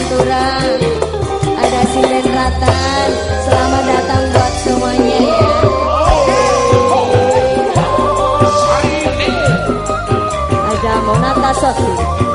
Pantura. Ada Sinden Ratan Selamat datang buat semuanya ya. Ada Monata Sofi.